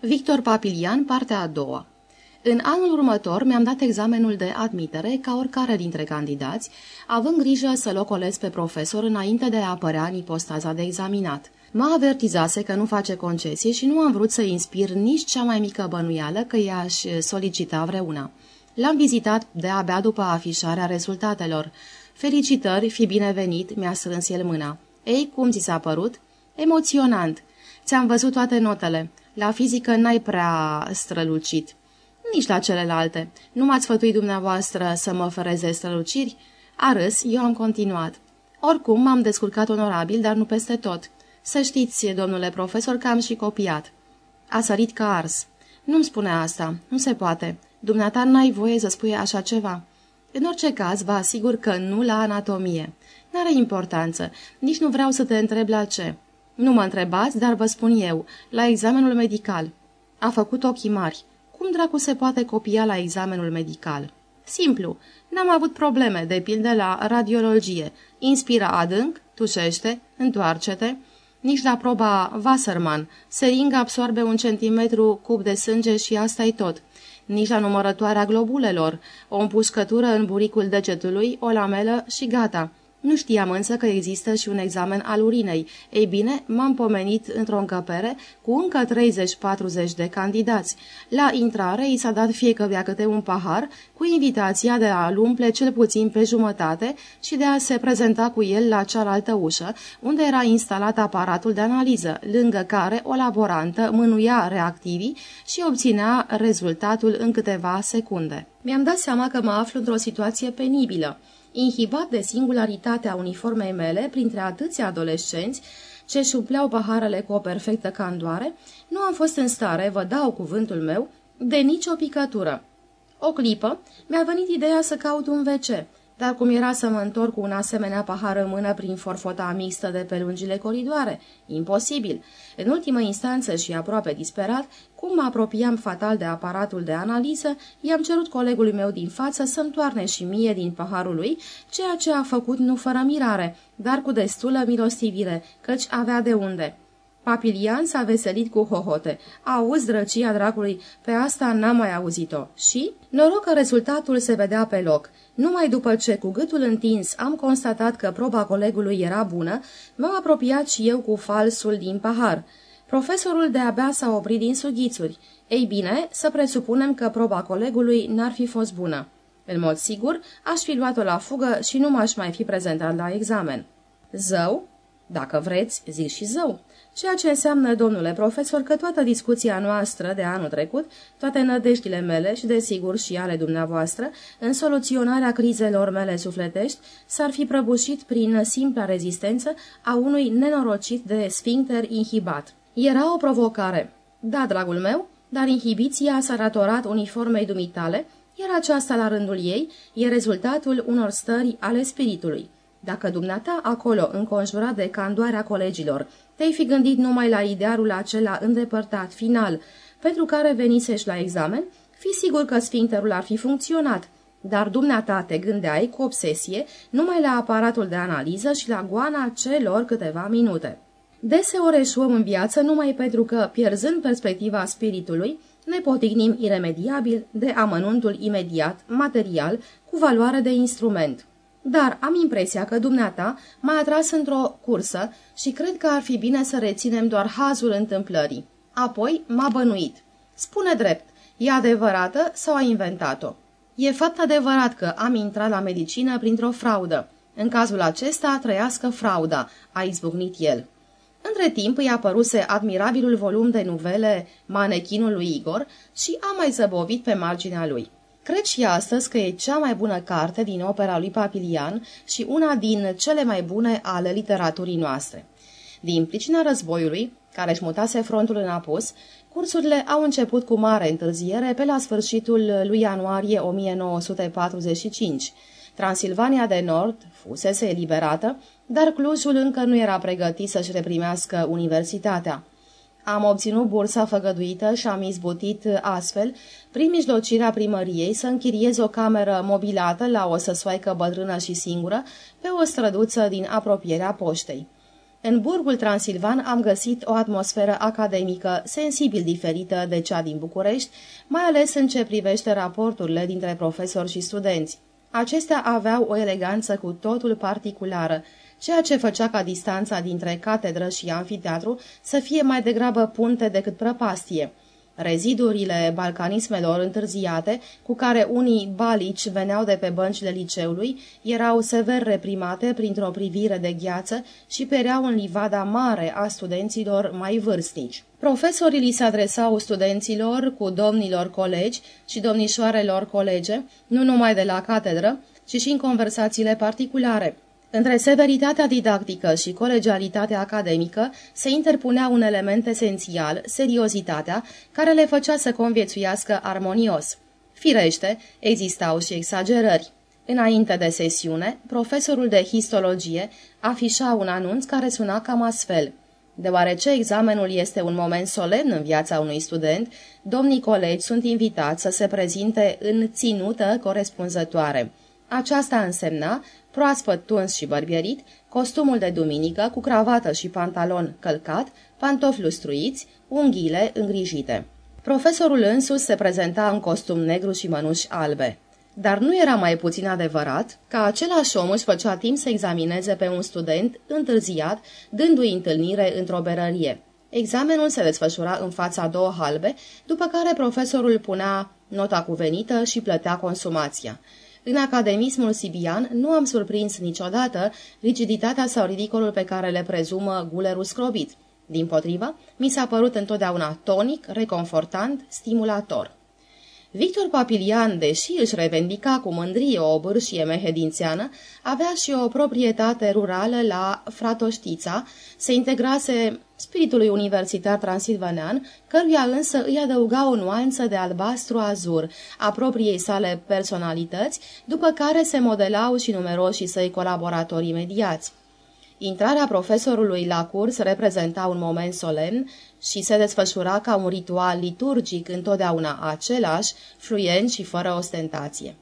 Victor Papilian, partea a doua În anul următor mi-am dat examenul de admitere ca oricare dintre candidați, având grijă să locolesc pe profesor înainte de a apărea în ipostaza de examinat. Mă avertizase că nu face concesii și nu am vrut să inspir nici cea mai mică bănuială că i-aș solicita vreuna. L-am vizitat de-abia după afișarea rezultatelor. Felicitări, fi binevenit, mi-a strâns el mâna. Ei, cum ți s-a părut? Emoționant. Ți-am văzut toate notele. La fizică n-ai prea strălucit. Nici la celelalte. Nu m-ați fătuit dumneavoastră să mă fereze străluciri? A râs, eu am continuat. Oricum, m-am descurcat onorabil, dar nu peste tot. Să știți, domnule profesor, că am și copiat. A sărit ca ars. Nu-mi spune asta. Nu se poate. Dumneata n-ai voie să spui așa ceva. În orice caz, vă asigur că nu la anatomie. N-are importanță. Nici nu vreau să te întreb la ce. Nu mă întrebați, dar vă spun eu, la examenul medical. A făcut ochii mari. Cum dracu se poate copia la examenul medical? Simplu. N-am avut probleme, de pildă la radiologie. Inspira adânc, tușește, întoarce-te. Nici la proba Wasserman. Seringa absorbe un centimetru cub de sânge și asta e tot. Nici la numărătoarea globulelor. O împușcătură în buricul degetului, o lamelă și gata. Nu știam însă că există și un examen al urinei. Ei bine, m-am pomenit într-o încăpere cu încă 30-40 de candidați. La intrare i s-a dat fiecăruia câte un pahar, cu invitația de a-l umple cel puțin pe jumătate și de a se prezenta cu el la cealaltă ușă, unde era instalat aparatul de analiză, lângă care o laborantă mânuia reactivii și obținea rezultatul în câteva secunde. Mi-am dat seama că mă aflu într-o situație penibilă inhibat de singularitatea uniformei mele printre atâția adolescenți ce șupleau paharele cu o perfectă candoare, nu am fost în stare, vă dau cuvântul meu, de nicio picătură. O clipă mi-a venit ideea să caut un WC, dar cum era să mă întorc cu un asemenea pahar în mână prin forfota mixtă de pe lungile coridoare? Imposibil. În ultimă instanță și aproape disperat, cum mă apropiam fatal de aparatul de analiză, i-am cerut colegului meu din față să-mi toarne și mie din paharul lui, ceea ce a făcut nu fără mirare, dar cu destulă milostivire, căci avea de unde. Papilian s-a veselit cu hohote. Auzi, drăcia dracului, pe asta n-am mai auzit-o. Și? Noroc că rezultatul se vedea pe loc. Numai după ce, cu gâtul întins, am constatat că proba colegului era bună, m-am apropiat și eu cu falsul din pahar. Profesorul de-abia s-a oprit din sughițuri. Ei bine, să presupunem că proba colegului n-ar fi fost bună. În mod sigur, aș fi luat-o la fugă și nu m-aș mai fi prezentat la examen. Zău? Dacă vreți, zic și zău. Ceea ce înseamnă, domnule profesor, că toată discuția noastră de anul trecut, toate nădejdile mele și, desigur, și ale dumneavoastră, în soluționarea crizelor mele sufletești, s-ar fi prăbușit prin simpla rezistență a unui nenorocit de sfincter inhibat. Era o provocare. Da, dragul meu, dar inhibiția s-a ratorat uniformei dumitale, iar aceasta, la rândul ei, e rezultatul unor stări ale spiritului. Dacă dumneata acolo, înconjurat de candoarea colegilor, te-ai fi gândit numai la idealul acela îndepărtat, final, pentru care venisești la examen, fi sigur că sfincterul ar fi funcționat, dar dumneata te gândeai cu obsesie numai la aparatul de analiză și la goana celor câteva minute. Deseori eșuăm în viață numai pentru că, pierzând perspectiva spiritului, ne potignim iremediabil de amănuntul imediat, material, cu valoare de instrument. Dar am impresia că dumneata m-a atras într-o cursă și cred că ar fi bine să reținem doar hazul întâmplării. Apoi m-a bănuit. Spune drept, e adevărată sau a inventat-o? E fapt adevărat că am intrat la medicină printr-o fraudă. În cazul acesta, trăiască frauda, a izbucnit el. Între timp îi apăruse admirabilul volum de nuvele Manechinul lui Igor și a mai zăbovit pe marginea lui. Cred și astăzi că e cea mai bună carte din opera lui Papilian și una din cele mai bune ale literaturii noastre. Din pricina războiului, care își mutase frontul în apus, cursurile au început cu mare întârziere pe la sfârșitul lui ianuarie 1945. Transilvania de Nord fusese eliberată, dar Clujul încă nu era pregătit să-și reprimească universitatea. Am obținut bursa făgăduită și am izbutit astfel, prin mijlocirea primăriei, să închiriez o cameră mobilată la o săsoaică bătrână și singură, pe o străduță din apropierea poștei. În Burgul Transilvan am găsit o atmosferă academică sensibil diferită de cea din București, mai ales în ce privește raporturile dintre profesori și studenți. Acestea aveau o eleganță cu totul particulară, ceea ce făcea ca distanța dintre catedră și anfiteatru să fie mai degrabă punte decât prăpastie. Rezidurile balcanismelor întârziate, cu care unii balici veneau de pe băncile liceului, erau sever reprimate printr-o privire de gheață și pereau în livada mare a studenților mai vârstnici. Profesorii li se adresau studenților cu domnilor colegi și domnișoarelor colege, nu numai de la catedră, ci și în conversațiile particulare. Între severitatea didactică și colegialitatea academică se interpunea un element esențial, seriozitatea, care le făcea să conviețuiască armonios. Firește, existau și exagerări. Înainte de sesiune, profesorul de histologie afișa un anunț care suna cam astfel. Deoarece examenul este un moment solemn în viața unui student, domnii colegi sunt invitați să se prezinte în ținută corespunzătoare. Aceasta însemna proaspăt tuns și bărbierit, costumul de duminică cu cravată și pantalon călcat, pantofi lustruiți, unghiile îngrijite. Profesorul însus se prezenta în costum negru și mănuși albe. Dar nu era mai puțin adevărat că același om își făcea timp să examineze pe un student întârziat, dându-i întâlnire într-o berărie. Examenul se desfășura în fața a două halbe, după care profesorul punea nota cuvenită și plătea consumația. În academismul sibian nu am surprins niciodată rigiditatea sau ridicolul pe care le prezumă gulerul scrobit. Din potrivă, mi s-a părut întotdeauna tonic, reconfortant, stimulator. Victor Papilian, deși își revendica cu mândrie o bârșie mehedințeană, avea și o proprietate rurală la Fratoștița, se integrase spiritului universitar transilvanean, căruia însă îi adăuga o nuanță de albastru-azur a propriei sale personalități, după care se modelau și numeroșii săi colaboratori imediați. Intrarea profesorului la curs reprezenta un moment solemn și se desfășura ca un ritual liturgic întotdeauna același, fluent și fără ostentație.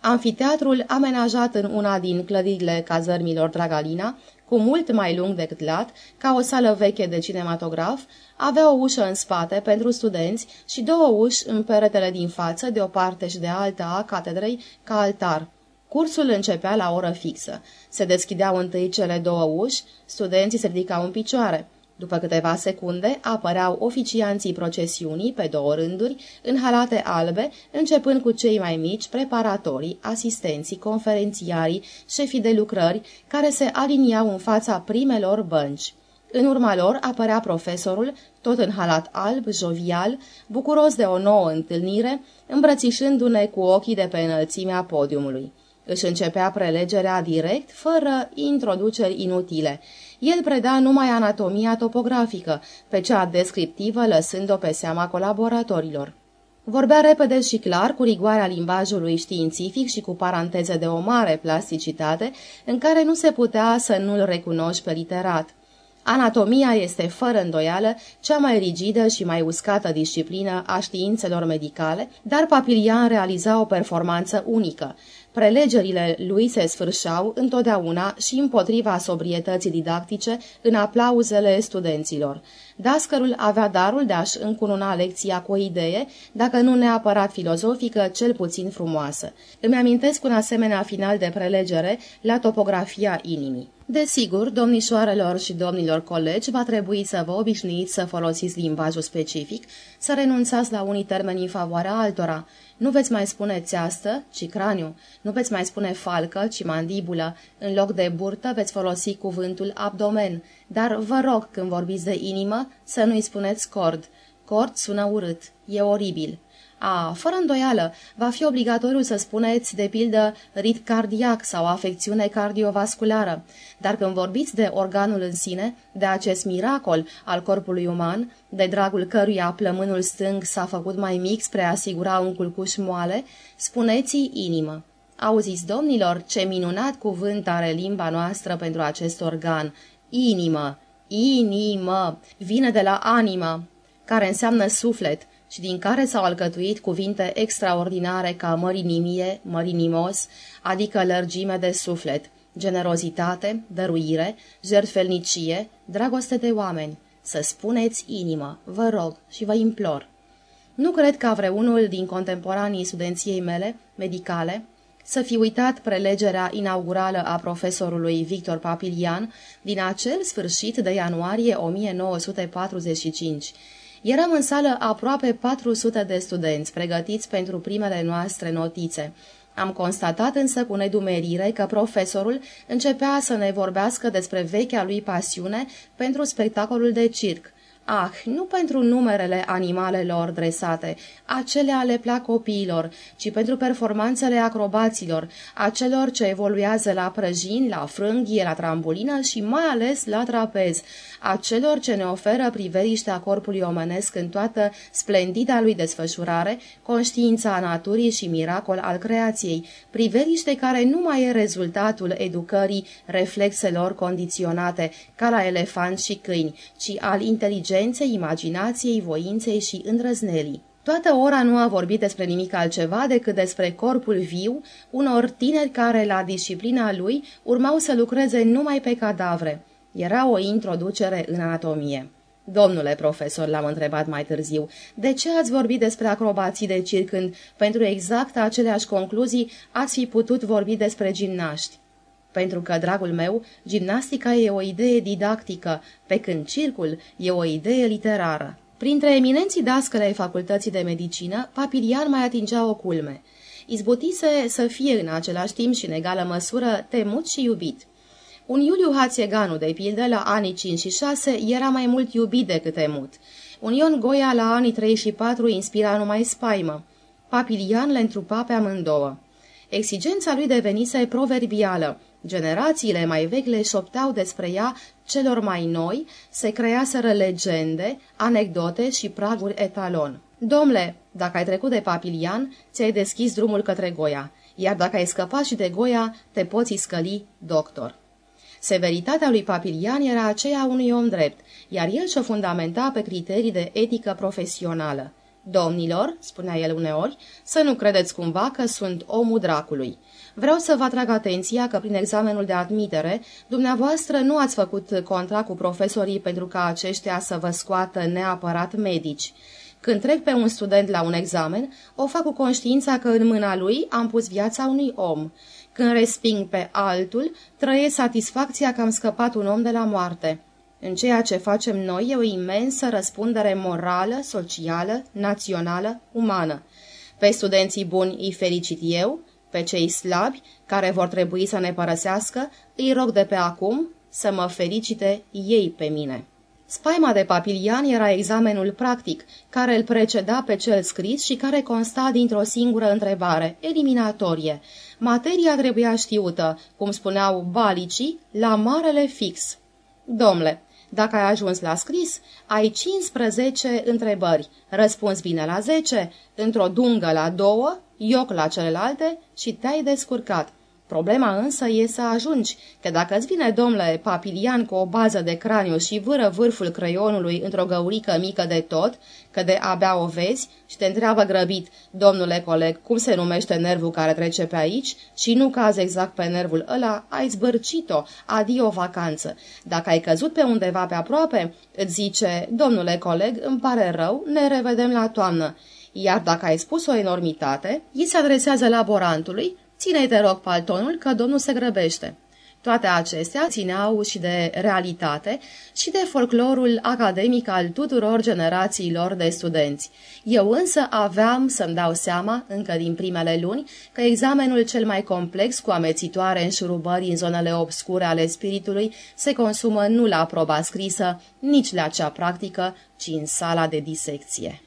Anfiteatrul, amenajat în una din clădirile cazărmilor Dragalina, cu mult mai lung decât lat, ca o sală veche de cinematograf, avea o ușă în spate pentru studenți și două uși în peretele din față, de o parte și de alta a catedrei, ca altar. Cursul începea la oră fixă. Se deschideau întâi cele două uși, studenții se ridicau în picioare. După câteva secunde, apăreau oficianții procesiunii pe două rânduri, în halate albe, începând cu cei mai mici, preparatorii, asistenții, conferențiarii, șefii de lucrări, care se aliniau în fața primelor bănci. În urma lor apărea profesorul, tot în halat alb, jovial, bucuros de o nouă întâlnire, îmbrățișându-ne cu ochii de pe înălțimea podiumului. Își începea prelegerea direct, fără introduceri inutile. El preda numai anatomia topografică, pe cea descriptivă lăsând-o pe seama colaboratorilor. Vorbea repede și clar, cu rigoarea limbajului științific și cu paranteze de o mare plasticitate, în care nu se putea să nu-l recunoști pe literat. Anatomia este fără îndoială cea mai rigidă și mai uscată disciplină a științelor medicale, dar Papilian realiza o performanță unică. Prelegerile lui se sfârșeau întotdeauna și împotriva sobrietății didactice în aplauzele studenților. Dascărul avea darul de a-și încununa lecția cu o idee, dacă nu neapărat filozofică, cel puțin frumoasă. Îmi amintesc un asemenea final de prelegere la topografia inimii. Desigur, domnișoarelor și domnilor colegi, va trebui să vă obișnuiți să folosiți limbajul specific, să renunțați la unii termeni în favoarea altora. Nu veți mai spune țeastă, ci craniu. Nu veți mai spune falcă, ci mandibulă. În loc de burtă veți folosi cuvântul abdomen. Dar vă rog, când vorbiți de inimă, să nu-i spuneți cord. Cord sună urât. E oribil. A, fără îndoială, va fi obligatoriu să spuneți, de pildă, rit cardiac sau afecțiune cardiovasculară. Dar când vorbiți de organul în sine, de acest miracol al corpului uman, de dragul căruia plămânul stâng s-a făcut mai mic spre a asigura un culcuș moale, spuneți-i inimă. Auziți, domnilor, ce minunat cuvânt are limba noastră pentru acest organ. Inimă, inimă, vine de la animă, care înseamnă suflet, și din care s-au alcătuit cuvinte extraordinare ca mărinimie, mărinimos, adică lărgime de suflet, generozitate, dăruire, jertfelnicie, dragoste de oameni. Să spuneți inimă, vă rog și vă implor. Nu cred că vreunul din contemporanii studenției mele, medicale, să fi uitat prelegerea inaugurală a profesorului Victor Papilian din acel sfârșit de ianuarie 1945. Eram în sală aproape 400 de studenți, pregătiți pentru primele noastre notițe. Am constatat însă cu nedumerire că profesorul începea să ne vorbească despre vechea lui pasiune pentru spectacolul de circ. Ah, nu pentru numerele animalelor dresate, acelea le plac copiilor, ci pentru performanțele acrobaților, acelor ce evoluează la prăjini, la frânghie, la trambulină și mai ales la trapez, acelor ce ne oferă priveliștea corpului omenesc în toată splendida lui desfășurare, conștiința naturii și miracol al creației, priveliște care nu mai e rezultatul educării reflexelor condiționate, ca la elefanți și câini, ci al inteligenței, imaginației, voinței și îndrăznelii. Toată ora nu a vorbit despre nimic altceva decât despre corpul viu unor tineri care, la disciplina lui, urmau să lucreze numai pe cadavre. Era o introducere în anatomie. Domnule profesor, l-am întrebat mai târziu, de ce ați vorbit despre acrobații de circ când, pentru exact aceleași concluzii, ați fi putut vorbi despre gimnaști? Pentru că, dragul meu, gimnastica e o idee didactică, pe când circul e o idee literară. Printre eminenții dascăle ai facultății de medicină, Papilian mai atingea o culme. Izbutise să fie în același timp și în egală măsură temut și iubit. Un Iuliu Hațieganu, de pildă, la anii 5 și 6, era mai mult iubit decât temut. Un Ion Goia, la anii 3 și 4, inspira numai spaimă. Papilian le întrupa pe amândouă. Exigența lui devenise proverbială. Generațiile mai vechi le șopteau despre ea celor mai noi, se creaseră legende, anecdote și praguri etalon. Domnule, dacă ai trecut de Papilian, ți-ai deschis drumul către Goia, iar dacă ai scăpat și de Goia, te poți scăli doctor. Severitatea lui Papilian era aceea unui om drept, iar el și-o fundamenta pe criterii de etică profesională. Domnilor, spunea el uneori, să nu credeți cumva că sunt omul dracului. Vreau să vă atrag atenția că prin examenul de admitere, dumneavoastră nu ați făcut contract cu profesorii pentru ca aceștia să vă scoată neapărat medici. Când trec pe un student la un examen, o fac cu conștiința că în mâna lui am pus viața unui om. Când resping pe altul, trăiesc satisfacția că am scăpat un om de la moarte. În ceea ce facem noi e o imensă răspundere morală, socială, națională, umană. Pe studenții buni îi felicit eu, pe cei slabi, care vor trebui să ne părăsească, îi rog de pe acum să mă felicite ei pe mine. Spaima de papilian era examenul practic, care îl preceda pe cel scris și care consta dintr-o singură întrebare, eliminatorie. Materia trebuia știută, cum spuneau balicii, la marele fix. Domnule, dacă ai ajuns la scris, ai 15 întrebări, răspuns bine la 10, într-o dungă la două, ioc la celelalte și te-ai descurcat. Problema însă e să ajungi, că dacă îți vine domnule papilian cu o bază de craniu și vâră vârful creionului într-o găurică mică de tot, că de abia o vezi, și te întreabă grăbit, domnule coleg, cum se numește nervul care trece pe aici, și nu cazi exact pe nervul ăla, ai zbârcit-o, adio vacanță. Dacă ai căzut pe undeva pe aproape, îți zice, domnule coleg, îmi pare rău, ne revedem la toamnă. Iar dacă ai spus o enormitate, îi se adresează laborantului, Ține-i, te rog, paltonul, că domnul se grăbește. Toate acestea țineau și de realitate și de folclorul academic al tuturor generațiilor de studenți. Eu însă aveam să-mi dau seama, încă din primele luni, că examenul cel mai complex cu amețitoare înșurubări în zonele obscure ale spiritului se consumă nu la proba scrisă, nici la cea practică, ci în sala de disecție.